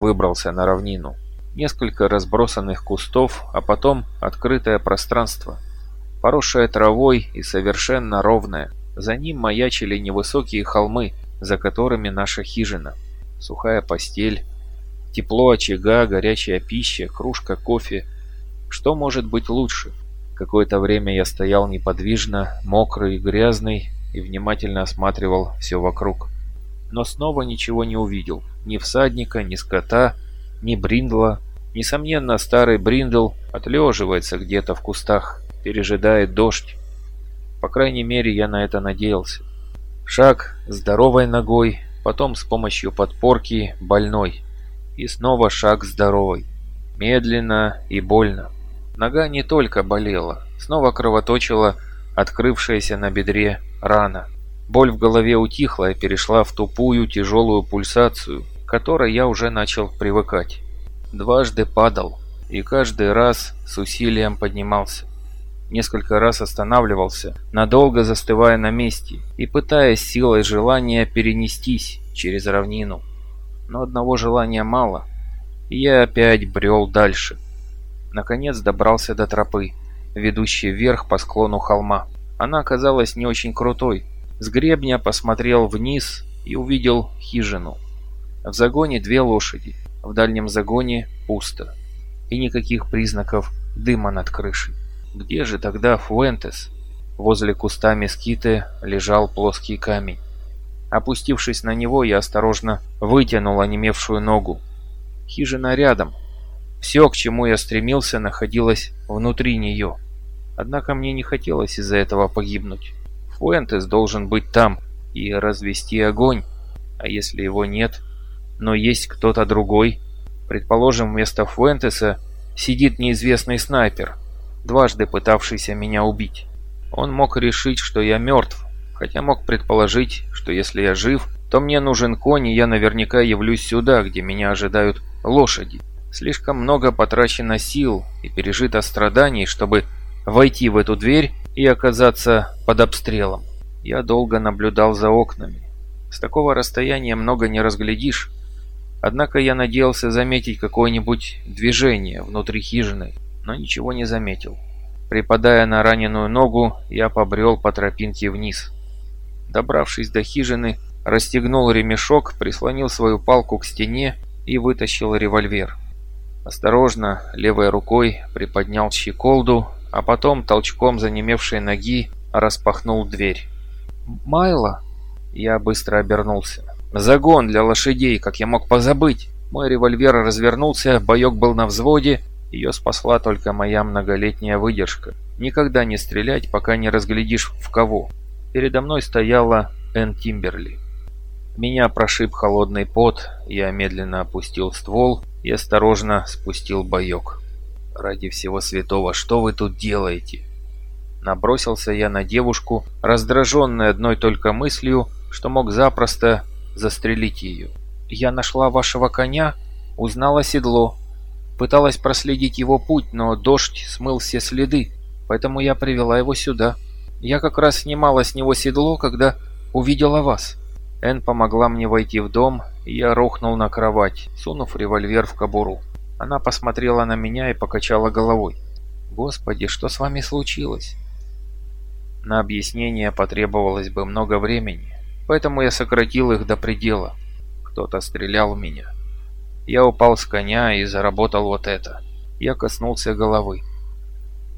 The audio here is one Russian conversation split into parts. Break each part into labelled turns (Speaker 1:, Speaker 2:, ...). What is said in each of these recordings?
Speaker 1: выбрался на равнину. Несколько разбросанных кустов, а потом открытое пространство, поросшее травой и совершенно ровное. За ним маячили невысокие холмы, за которыми наша хижина. Сухая постель, тепло очага, горячая пища, кружка кофе. Что может быть лучше? Какое-то время я стоял неподвижно, мокрый и грязный, и внимательно осматривал все вокруг. Но снова ничего не увидел. Ни всадника, ни скота, ни бриндла. Несомненно, старый бриндл отлеживается где-то в кустах, пережидает дождь. По крайней мере, я на это надеялся. Шаг здоровой ногой, потом с помощью подпорки больной. И снова шаг здоровой. Медленно и больно. Нога не только болела, снова кровоточила открывшаяся на бедре рана. Боль в голове утихла и перешла в тупую тяжелую пульсацию, к которой я уже начал привыкать. Дважды падал и каждый раз с усилием поднимался. Несколько раз останавливался, надолго застывая на месте и пытаясь силой желания перенестись через равнину. Но одного желания мало, и я опять брел дальше. Наконец добрался до тропы, ведущей вверх по склону холма. Она оказалась не очень крутой. С гребня посмотрел вниз и увидел хижину. В загоне две лошади, в дальнем загоне пусто. И никаких признаков дыма над крышей. Где же тогда Фуэнтес? Возле куста мескиты лежал плоский камень. Опустившись на него, я осторожно вытянул онемевшую ногу. Хижина рядом, все, к чему я стремился, находилось внутри нее. Однако мне не хотелось из-за этого погибнуть. Фуэнтес должен быть там и развести огонь. А если его нет, но есть кто-то другой? Предположим, вместо Фуэнтеса сидит неизвестный снайпер, дважды пытавшийся меня убить. Он мог решить, что я мертв, хотя мог предположить, что если я жив, то мне нужен конь, и я наверняка явлюсь сюда, где меня ожидают лошади. Слишком много потрачено сил и пережито страданий, чтобы войти в эту дверь и оказаться под обстрелом. Я долго наблюдал за окнами. С такого расстояния много не разглядишь. Однако я надеялся заметить какое-нибудь движение внутри хижины, но ничего не заметил. Припадая на раненую ногу, я побрел по тропинке вниз. Добравшись до хижины, расстегнул ремешок, прислонил свою палку к стене и вытащил револьвер. Осторожно, левой рукой приподнял щеколду, а потом толчком занемевшей ноги распахнул дверь. «Майло?» Я быстро обернулся. «Загон для лошадей, как я мог позабыть?» Мой револьвер развернулся, боек был на взводе, ее спасла только моя многолетняя выдержка. Никогда не стрелять, пока не разглядишь в кого. Передо мной стояла Энн Тимберли. Меня прошиб холодный пот, я медленно опустил ствол и осторожно спустил боек. «Ради всего святого, что вы тут делаете?» Набросился я на девушку, раздраженный одной только мыслью, что мог запросто застрелить ее. «Я нашла вашего коня, узнала седло. Пыталась проследить его путь, но дождь смыл все следы, поэтому я привела его сюда. Я как раз снимала с него седло, когда увидела вас». Энн помогла мне войти в дом, и я рухнул на кровать, сунув револьвер в кобуру. Она посмотрела на меня и покачала головой. «Господи, что с вами случилось?» На объяснение потребовалось бы много времени, поэтому я сократил их до предела. Кто-то стрелял в меня. Я упал с коня и заработал вот это. Я коснулся головы.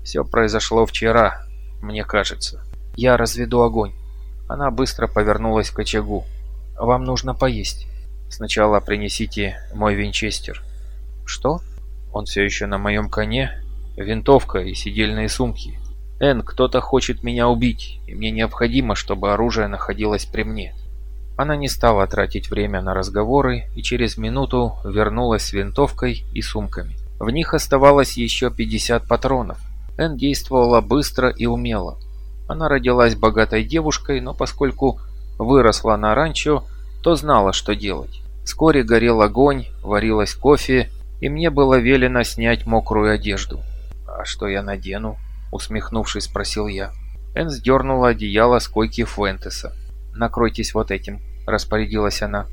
Speaker 1: Все произошло вчера, мне кажется. Я разведу огонь. Она быстро повернулась к очагу. «Вам нужно поесть. Сначала принесите мой винчестер». «Что?» «Он все еще на моем коне. Винтовка и сидельные сумки. Эн, кто-то хочет меня убить, и мне необходимо, чтобы оружие находилось при мне». Она не стала тратить время на разговоры и через минуту вернулась с винтовкой и сумками. В них оставалось еще 50 патронов. Эн действовала быстро и умело. Она родилась богатой девушкой, но поскольку выросла на ранчо, то знала, что делать. Вскоре горел огонь, варилось кофе, и мне было велено снять мокрую одежду. «А что я надену?» – усмехнувшись, спросил я. Энн сдернула одеяло с койки Фуэнтеса. «Накройтесь вот этим», – распорядилась она.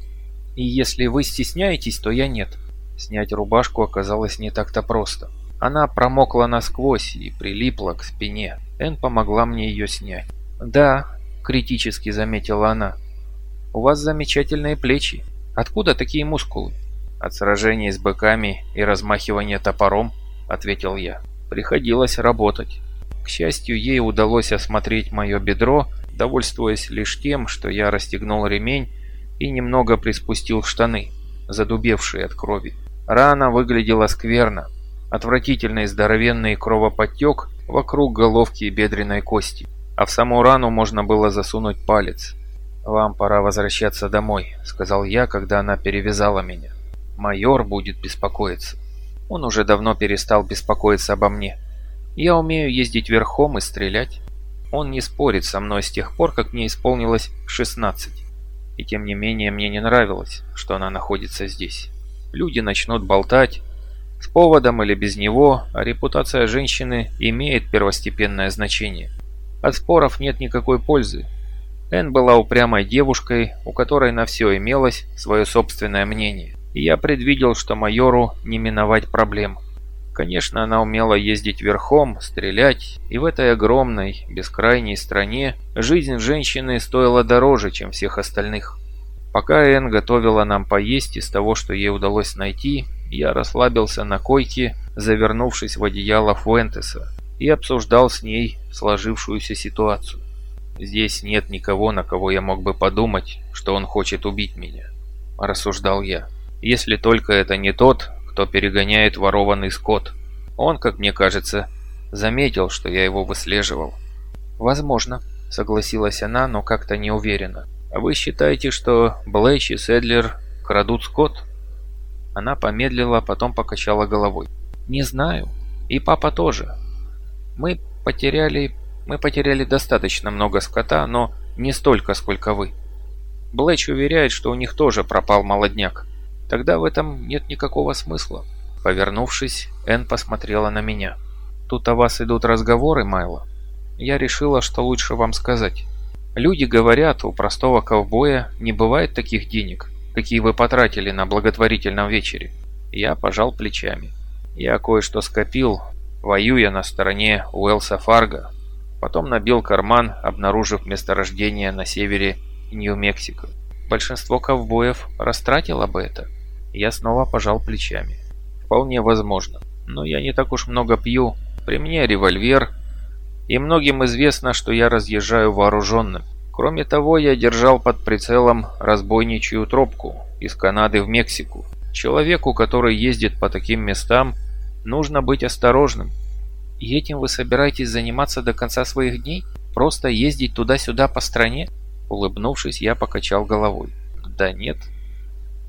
Speaker 1: «И если вы стесняетесь, то я нет. Снять рубашку оказалось не так-то просто. Она промокла насквозь и прилипла к спине. Эн помогла мне ее снять. «Да», — критически заметила она, — «у вас замечательные плечи. Откуда такие мускулы?» «От сражений с быками и размахивания топором», — ответил я. «Приходилось работать». К счастью, ей удалось осмотреть мое бедро, довольствуясь лишь тем, что я расстегнул ремень и немного приспустил штаны, задубевшие от крови. Рана выглядела скверно. Отвратительный здоровенный кровоподтек вокруг головки и бедренной кости. А в саму рану можно было засунуть палец. «Вам пора возвращаться домой», — сказал я, когда она перевязала меня. «Майор будет беспокоиться». Он уже давно перестал беспокоиться обо мне. Я умею ездить верхом и стрелять. Он не спорит со мной с тех пор, как мне исполнилось 16. И тем не менее мне не нравилось, что она находится здесь. Люди начнут болтать, с поводом или без него, а репутация женщины имеет первостепенное значение. От споров нет никакой пользы. Энн была упрямой девушкой, у которой на все имелось свое собственное мнение. И я предвидел, что майору не миновать проблем. Конечно, она умела ездить верхом, стрелять, и в этой огромной, бескрайней стране жизнь женщины стоила дороже, чем всех остальных. Пока Энн готовила нам поесть из того, что ей удалось найти, я расслабился на койке, завернувшись в одеяло Фуэнтеса, и обсуждал с ней сложившуюся ситуацию. «Здесь нет никого, на кого я мог бы подумать, что он хочет убить меня», – рассуждал я. «Если только это не тот, кто перегоняет ворованный скот. Он, как мне кажется, заметил, что я его выслеживал. «Возможно», — согласилась она, но как-то не уверенно. «А вы считаете, что Блэч и Седлер крадут скот?» Она помедлила, потом покачала головой. «Не знаю. И папа тоже. Мы потеряли... Мы потеряли достаточно много скота, но не столько, сколько вы. Блэч уверяет, что у них тоже пропал молодняк. Тогда в этом нет никакого смысла. Повернувшись, Энн посмотрела на меня. «Тут о вас идут разговоры, Майло. Я решила, что лучше вам сказать. Люди говорят, у простого ковбоя не бывает таких денег, какие вы потратили на благотворительном вечере». Я пожал плечами. Я кое-что скопил, воюя на стороне Уэлса Фарго. Потом набил карман, обнаружив месторождение на севере Нью-Мексико. Большинство ковбоев растратило бы это. Я снова пожал плечами. Вполне возможно. Но я не так уж много пью. При мне револьвер. И многим известно, что я разъезжаю вооруженным. Кроме того, я держал под прицелом разбойничью тропку из Канады в Мексику. Человеку, который ездит по таким местам, нужно быть осторожным. И этим вы собираетесь заниматься до конца своих дней? Просто ездить туда-сюда по стране? Улыбнувшись, я покачал головой. Да нет,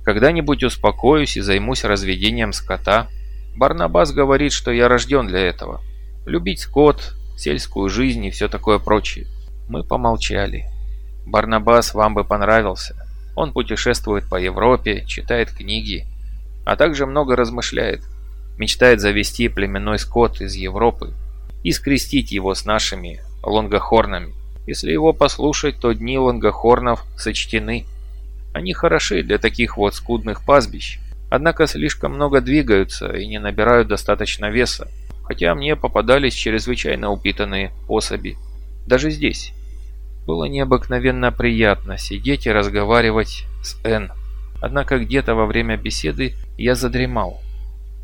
Speaker 1: когда-нибудь успокоюсь и займусь разведением скота. Барнабас говорит, что я рожден для этого. Любить скот, сельскую жизнь и все такое прочее. Мы помолчали. Барнабас вам бы понравился. Он путешествует по Европе, читает книги, а также много размышляет. Мечтает завести племенной скот из Европы и скрестить его с нашими лонгохорнами. Если его послушать, то дни лонгохорнов сочтены. Они хороши для таких вот скудных пастбищ, однако слишком много двигаются и не набирают достаточно веса, хотя мне попадались чрезвычайно упитанные особи. Даже здесь. Было необыкновенно приятно сидеть и разговаривать с Н. Однако где-то во время беседы я задремал.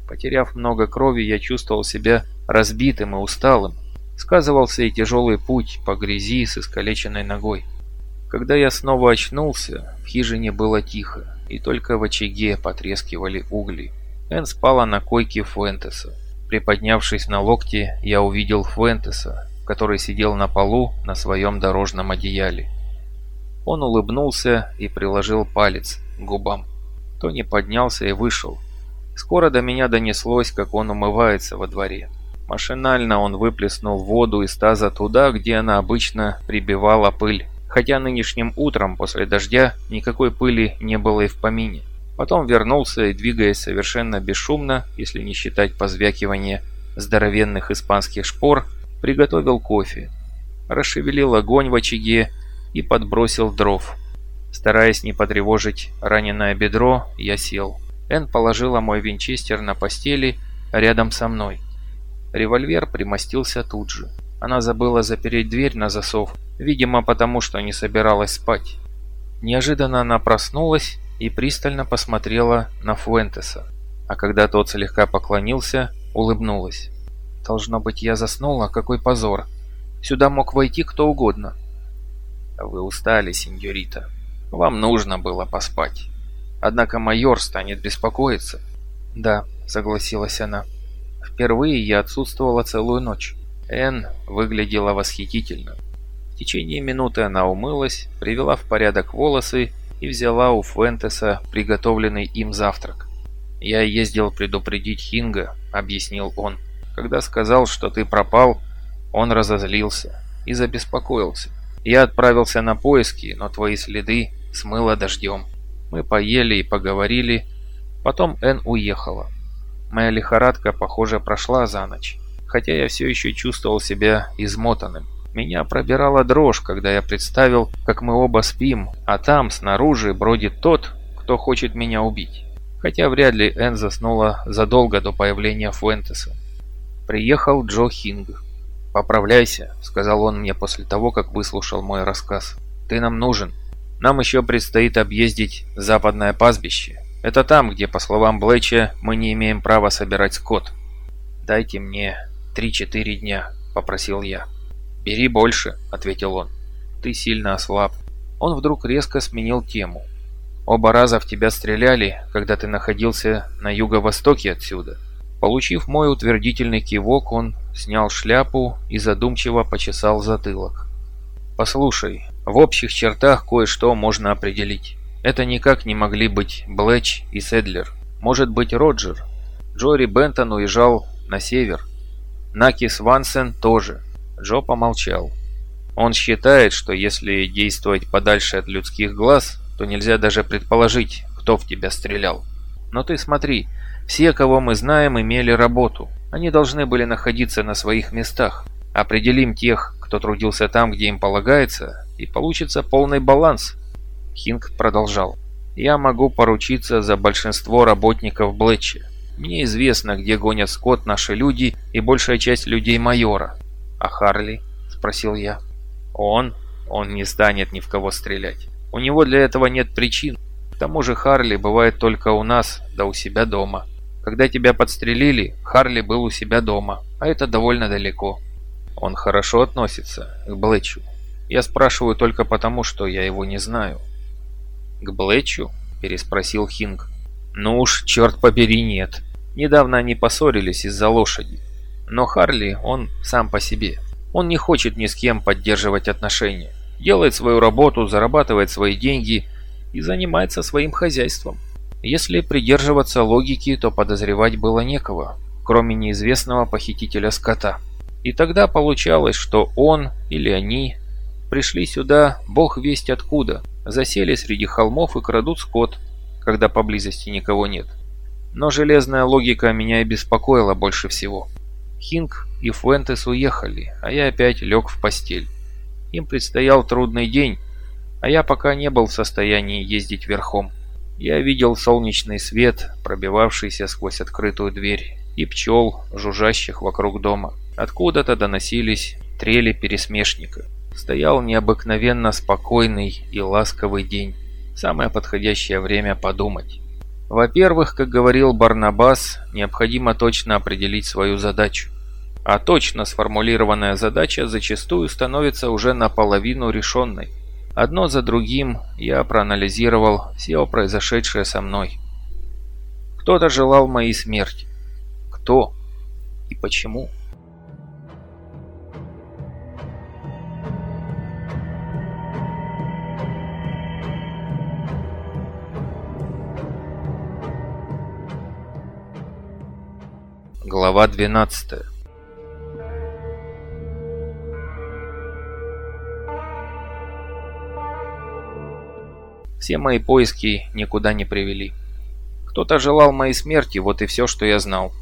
Speaker 1: Потеряв много крови, я чувствовал себя разбитым и усталым. Сказывался и тяжелый путь по грязи с искалеченной ногой. Когда я снова очнулся, в хижине было тихо, и только в очаге потрескивали угли. Энн спала на койке Фуэнтеса. Приподнявшись на локте, я увидел Фуэнтеса, который сидел на полу на своем дорожном одеяле. Он улыбнулся и приложил палец к губам. Тони поднялся и вышел. Скоро до меня донеслось, как он умывается во дворе. Машинально он выплеснул воду из таза туда, где она обычно прибивала пыль хотя нынешним утром после дождя никакой пыли не было и в помине. Потом вернулся и, двигаясь совершенно бесшумно, если не считать позвякивания здоровенных испанских шпор, приготовил кофе, расшевелил огонь в очаге и подбросил дров. Стараясь не потревожить раненое бедро, я сел. Энн положила мой винчестер на постели рядом со мной. Револьвер примостился тут же. Она забыла запереть дверь на засов, видимо потому, что не собиралась спать. Неожиданно она проснулась и пристально посмотрела на Фуэнтеса, а когда тот слегка поклонился, улыбнулась. «Должно быть, я заснула, какой позор. Сюда мог войти кто угодно». «Вы устали, сеньорита. Вам нужно было поспать. Однако майор станет беспокоиться». «Да», — согласилась она. «Впервые я отсутствовала целую ночь». Энн выглядела восхитительно. В течение минуты она умылась, привела в порядок волосы и взяла у Фуэнтеса приготовленный им завтрак. «Я ездил предупредить Хинга», — объяснил он. «Когда сказал, что ты пропал, он разозлился и забеспокоился. Я отправился на поиски, но твои следы смыло дождем. Мы поели и поговорили, потом Эн уехала. Моя лихорадка, похоже, прошла за ночь, хотя я все еще чувствовал себя измотанным. Меня пробирала дрожь, когда я представил, как мы оба спим, а там, снаружи, бродит тот, кто хочет меня убить. Хотя вряд ли Энн заснула задолго до появления Фуэнтеса. Приехал Джо Хинг. «Поправляйся», — сказал он мне после того, как выслушал мой рассказ. «Ты нам нужен. Нам еще предстоит объездить западное пастбище. Это там, где, по словам Блэча, мы не имеем права собирать скот. Дайте мне три-четыре дня», — попросил я. «Бери больше», — ответил он. «Ты сильно ослаб». Он вдруг резко сменил тему. «Оба раза в тебя стреляли, когда ты находился на юго-востоке отсюда». Получив мой утвердительный кивок, он снял шляпу и задумчиво почесал затылок. «Послушай, в общих чертах кое-что можно определить. Это никак не могли быть Блэч и Седлер. Может быть Роджер. Джори Бентон уезжал на север. Наки Свансен тоже. Джо помолчал. Он считает, что если действовать подальше от людских глаз, то нельзя даже предположить, кто в тебя стрелял. Но ты смотри, все, кого мы знаем, имели работу. Они должны были находиться на своих местах. Определим тех, кто трудился там, где им полагается, и получится полный баланс. Хинг продолжал. Я могу поручиться за большинство работников Блэтча. Мне известно, где гонят скот наши люди и большая часть людей майора. «А Харли?» – спросил я. «Он? Он не станет ни в кого стрелять. У него для этого нет причин. К тому же Харли бывает только у нас, да у себя дома. Когда тебя подстрелили, Харли был у себя дома, а это довольно далеко. Он хорошо относится к Блэчу. Я спрашиваю только потому, что я его не знаю». «К Блэчу?» – переспросил Хинг. «Ну уж, черт побери, нет. Недавно они поссорились из-за лошади. Но Харли, он сам по себе. Он не хочет ни с кем поддерживать отношения. Делает свою работу, зарабатывает свои деньги и занимается своим хозяйством. Если придерживаться логики, то подозревать было некого, кроме неизвестного похитителя скота. И тогда получалось, что он или они пришли сюда бог весть откуда, засели среди холмов и крадут скот, когда поблизости никого нет. Но железная логика меня и беспокоила больше всего. Хинг и Фуэнтес уехали, а я опять лег в постель. Им предстоял трудный день, а я пока не был в состоянии ездить верхом. Я видел солнечный свет, пробивавшийся сквозь открытую дверь, и пчел, жужжащих вокруг дома. Откуда-то доносились трели пересмешника. Стоял необыкновенно спокойный и ласковый день. Самое подходящее время подумать. Во-первых, как говорил Барнабас, необходимо точно определить свою задачу а точно сформулированная задача зачастую становится уже наполовину решенной. Одно за другим я проанализировал все произошедшее со мной. Кто-то желал моей смерти. Кто и почему? Глава 12 Все мои поиски никуда не привели. Кто-то желал моей смерти, вот и все, что я знал.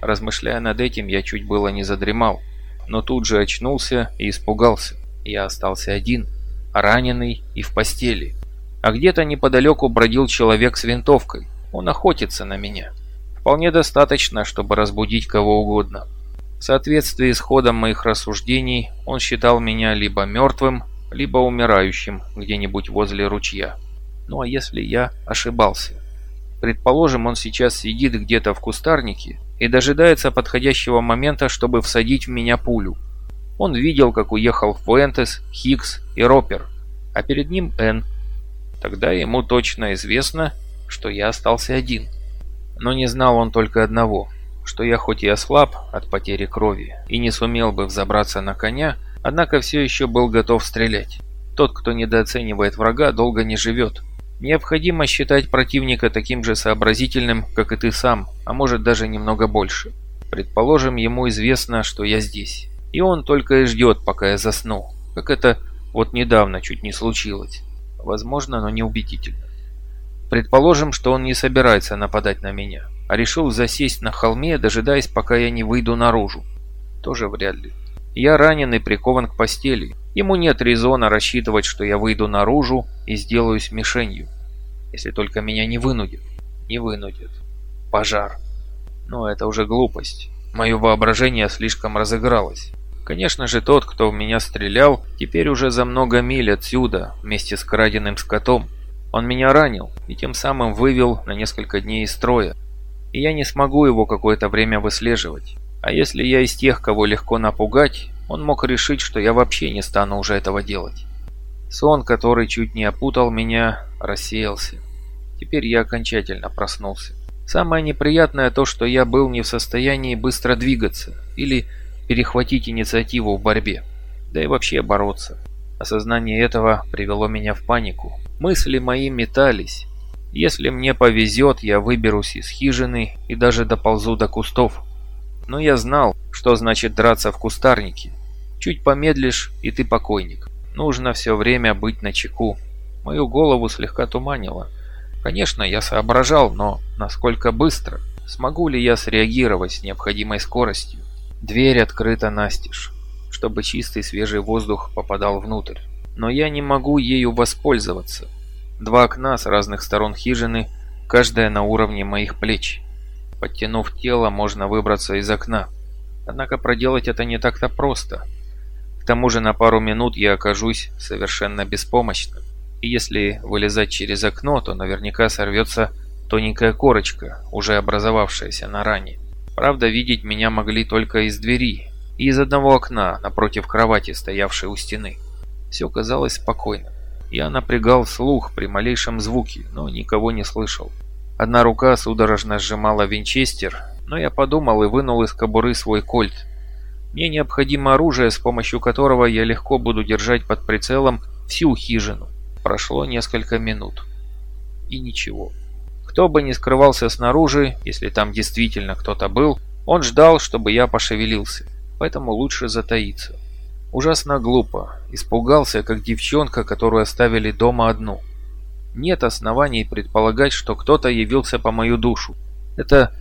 Speaker 1: Размышляя над этим, я чуть было не задремал, но тут же очнулся и испугался. Я остался один, раненый и в постели. А где-то неподалеку бродил человек с винтовкой. Он охотится на меня. Вполне достаточно, чтобы разбудить кого угодно. В соответствии с ходом моих рассуждений, он считал меня либо мертвым, либо умирающим где-нибудь возле ручья. Ну а если я ошибался? Предположим, он сейчас сидит где-то в кустарнике и дожидается подходящего момента, чтобы всадить в меня пулю. Он видел, как уехал Фуэнтес, Хикс и Ропер, а перед ним Энн. Тогда ему точно известно, что я остался один. Но не знал он только одного – что я хоть и ослаб от потери крови и не сумел бы взобраться на коня, однако все еще был готов стрелять. Тот, кто недооценивает врага, долго не живет. Необходимо считать противника таким же сообразительным, как и ты сам, а может даже немного больше. Предположим, ему известно, что я здесь. И он только и ждет, пока я засну. Как это вот недавно чуть не случилось. Возможно, но неубедительно. Предположим, что он не собирается нападать на меня а решил засесть на холме, дожидаясь, пока я не выйду наружу. Тоже вряд ли. Я ранен и прикован к постели. Ему нет резона рассчитывать, что я выйду наружу и сделаюсь мишенью. Если только меня не вынудят. Не вынудят. Пожар. Но это уже глупость. Мое воображение слишком разыгралось. Конечно же, тот, кто в меня стрелял, теперь уже за много миль отсюда, вместе с краденым скотом. Он меня ранил и тем самым вывел на несколько дней из строя и я не смогу его какое-то время выслеживать. А если я из тех, кого легко напугать, он мог решить, что я вообще не стану уже этого делать. Сон, который чуть не опутал меня, рассеялся. Теперь я окончательно проснулся. Самое неприятное то, что я был не в состоянии быстро двигаться или перехватить инициативу в борьбе, да и вообще бороться. Осознание этого привело меня в панику. Мысли мои метались, если мне повезет, я выберусь из хижины и даже доползу до кустов. Но я знал, что значит драться в кустарнике. Чуть помедлишь, и ты покойник. Нужно все время быть на чеку. Мою голову слегка туманило. Конечно, я соображал, но насколько быстро? Смогу ли я среагировать с необходимой скоростью? Дверь открыта настежь, чтобы чистый свежий воздух попадал внутрь. Но я не могу ею воспользоваться. Два окна с разных сторон хижины, каждая на уровне моих плеч. Подтянув тело, можно выбраться из окна. Однако проделать это не так-то просто. К тому же на пару минут я окажусь совершенно беспомощным. И если вылезать через окно, то наверняка сорвется тоненькая корочка, уже образовавшаяся на ране. Правда, видеть меня могли только из двери и из одного окна напротив кровати, стоявшей у стены. Все казалось спокойным. Я напрягал слух при малейшем звуке, но никого не слышал. Одна рука судорожно сжимала винчестер, но я подумал и вынул из кобуры свой кольт. Мне необходимо оружие, с помощью которого я легко буду держать под прицелом всю хижину. Прошло несколько минут. И ничего. Кто бы ни скрывался снаружи, если там действительно кто-то был, он ждал, чтобы я пошевелился. Поэтому лучше затаиться. Ужасно глупо. Испугался, как девчонка, которую оставили дома одну. Нет оснований предполагать, что кто-то явился по мою душу. Это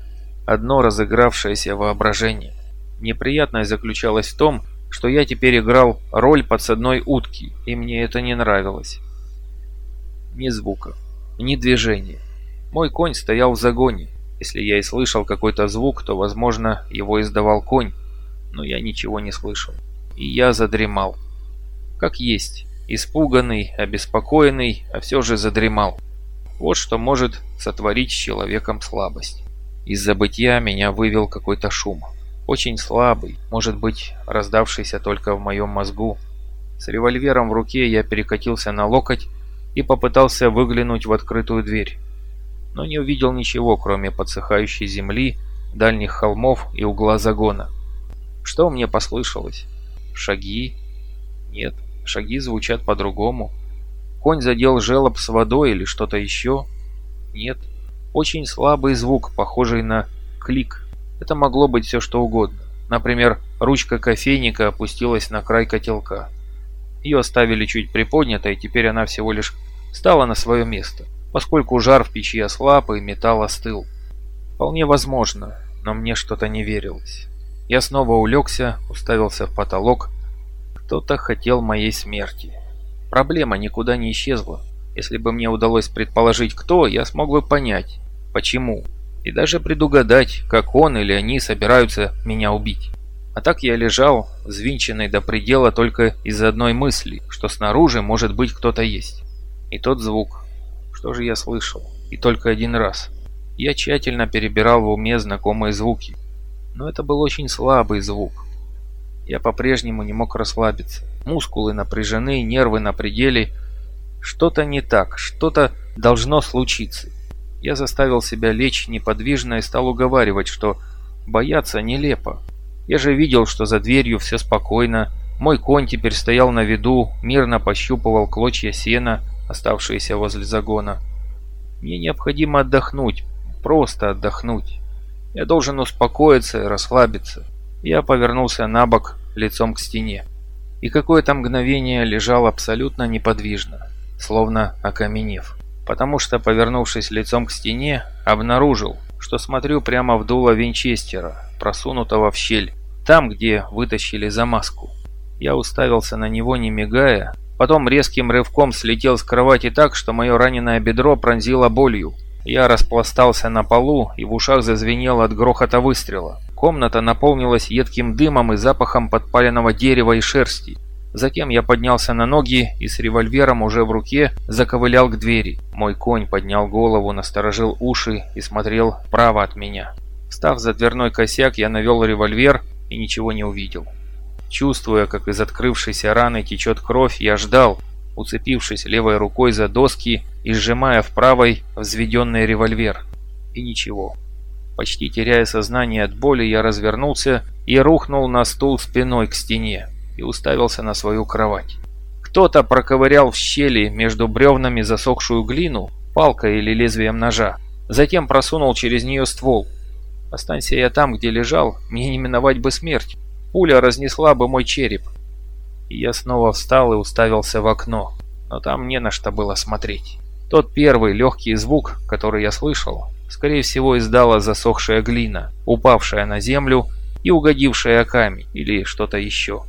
Speaker 1: одно разыгравшееся воображение. Неприятность заключалась в том, что я теперь играл роль подсадной утки, и мне это не нравилось. Ни звука, ни движения. Мой конь стоял в загоне. Если я и слышал какой-то звук, то, возможно, его издавал конь, но я ничего не слышал и я задремал. Как есть, испуганный, обеспокоенный, а все же задремал. Вот что может сотворить с человеком слабость. Из забытья меня вывел какой-то шум. Очень слабый, может быть, раздавшийся только в моем мозгу. С револьвером в руке я перекатился на локоть и попытался выглянуть в открытую дверь. Но не увидел ничего, кроме подсыхающей земли, дальних холмов и угла загона. Что мне послышалось? Шаги? Нет, шаги звучат по-другому. Конь задел желоб с водой или что-то еще? Нет. Очень слабый звук, похожий на клик. Это могло быть все что угодно. Например, ручка кофейника опустилась на край котелка. Ее оставили чуть приподнятой, теперь она всего лишь стала на свое место, поскольку жар в печи ослаб и металл остыл. Вполне возможно, но мне что-то не верилось. Я снова улегся, уставился в потолок. Кто-то хотел моей смерти. Проблема никуда не исчезла. Если бы мне удалось предположить, кто, я смог бы понять. почему, и даже предугадать, как он или они собираются меня убить. А так я лежал, взвинченный до предела только из одной мысли, что снаружи может быть кто-то есть. И тот звук. Что же я слышал? И только один раз. Я тщательно перебирал в уме знакомые звуки. Но это был очень слабый звук. Я по-прежнему не мог расслабиться. Мускулы напряжены, нервы на пределе. Что-то не так, что-то должно случиться. Я заставил себя лечь неподвижно и стал уговаривать, что бояться нелепо. Я же видел, что за дверью все спокойно. Мой конь теперь стоял на виду, мирно пощупывал клочья сена, оставшиеся возле загона. Мне необходимо отдохнуть, просто отдохнуть. Я должен успокоиться и расслабиться. Я повернулся на бок, лицом к стене. И какое-то мгновение лежал абсолютно неподвижно, словно окаменев. Потому что, повернувшись лицом к стене, обнаружил, что смотрю прямо в дуло винчестера, просунутого в щель, там, где вытащили замазку. Я уставился на него, не мигая, потом резким рывком слетел с кровати так, что мое раненое бедро пронзило болью. Я распластался на полу и в ушах зазвенело от грохота выстрела. Комната наполнилась едким дымом и запахом подпаленного дерева и шерсти. Затем я поднялся на ноги и с револьвером уже в руке заковылял к двери. Мой конь поднял голову, насторожил уши и смотрел право от меня. Встав за дверной косяк, я навел револьвер и ничего не увидел. Чувствуя, как из открывшейся раны течет кровь, я ждал, уцепившись левой рукой за доски и сжимая в правой взведенный револьвер. И ничего. Почти теряя сознание от боли, я развернулся и рухнул на стул спиной к стене и уставился на свою кровать. Кто-то проковырял в щели между бревнами засохшую глину, палкой или лезвием ножа, затем просунул через нее ствол – Останься я там, где лежал, мне не миновать бы смерть. Пуля разнесла бы мой череп. И я снова встал и уставился в окно, но там не на что было смотреть. Тот первый легкий звук, который я слышал, скорее всего издала засохшая глина, упавшая на землю и угодившая камень или что-то еще.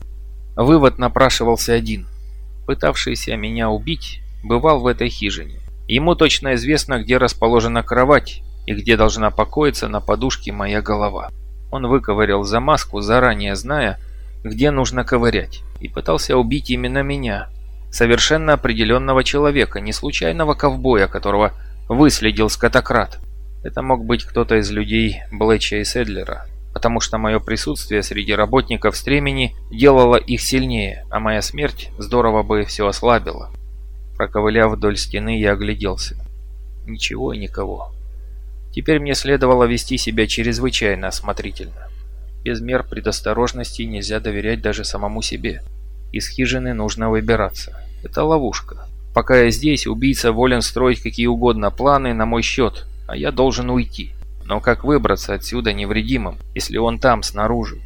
Speaker 1: Вывод напрашивался один. Пытавшийся меня убить, бывал в этой хижине. Ему точно известно, где расположена кровать, и где должна покоиться на подушке моя голова. Он выковырял замазку, заранее зная, где нужно ковырять, и пытался убить именно меня, совершенно определенного человека, не случайного ковбоя, которого выследил скотократ. Это мог быть кто-то из людей Блэча и Седлера, потому что мое присутствие среди работников стремени делало их сильнее, а моя смерть здорово бы все ослабила. Проковыляв вдоль стены, я огляделся. Ничего и никого. Теперь мне следовало вести себя чрезвычайно осмотрительно. Без мер предосторожности нельзя доверять даже самому себе. Из хижины нужно выбираться. Это ловушка. Пока я здесь, убийца волен строить какие угодно планы на мой счет, а я должен уйти. Но как выбраться отсюда невредимым, если он там, снаружи?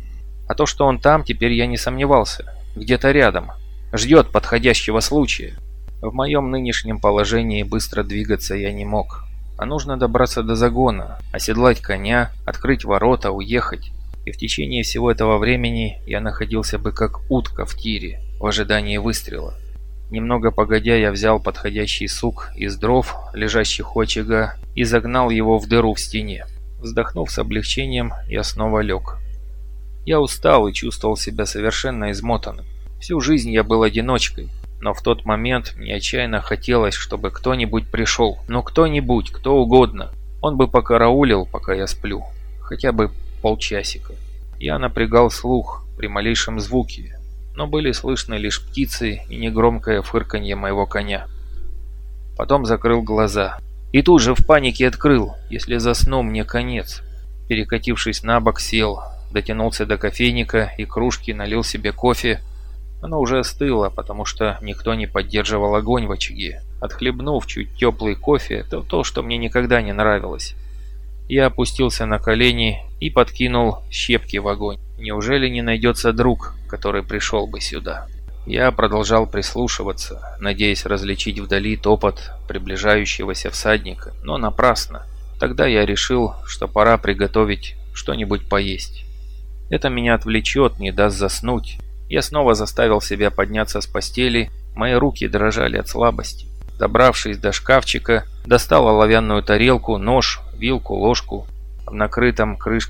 Speaker 1: А то, что он там, теперь я не сомневался. Где-то рядом. Ждет подходящего случая. В моем нынешнем положении быстро двигаться я не мог а нужно добраться до загона, оседлать коня, открыть ворота, уехать. И в течение всего этого времени я находился бы как утка в тире, в ожидании выстрела. Немного погодя я взял подходящий сук из дров, лежащих у очага, и загнал его в дыру в стене. Вздохнув с облегчением, я снова лег. Я устал и чувствовал себя совершенно измотанным. Всю жизнь я был одиночкой, но в тот момент мне отчаянно хотелось, чтобы кто-нибудь пришел. Ну кто-нибудь, кто угодно. Он бы покараулил, пока я сплю. Хотя бы полчасика. Я напрягал слух при малейшем звуке, но были слышны лишь птицы и негромкое фырканье моего коня. Потом закрыл глаза. И тут же в панике открыл, если засну мне конец. Перекатившись на бок, сел, дотянулся до кофейника и кружки, налил себе кофе, оно уже остыло, потому что никто не поддерживал огонь в очаге. Отхлебнув чуть теплый кофе, это то, что мне никогда не нравилось. Я опустился на колени и подкинул щепки в огонь. Неужели не найдется друг, который пришел бы сюда? Я продолжал прислушиваться, надеясь различить вдали топот приближающегося всадника, но напрасно. Тогда я решил, что пора приготовить что-нибудь поесть. Это меня отвлечет, не даст заснуть, я снова заставил себя подняться с постели, мои руки дрожали от слабости. Добравшись до шкафчика, достал оловянную тарелку, нож, вилку, ложку. В накрытом крышкой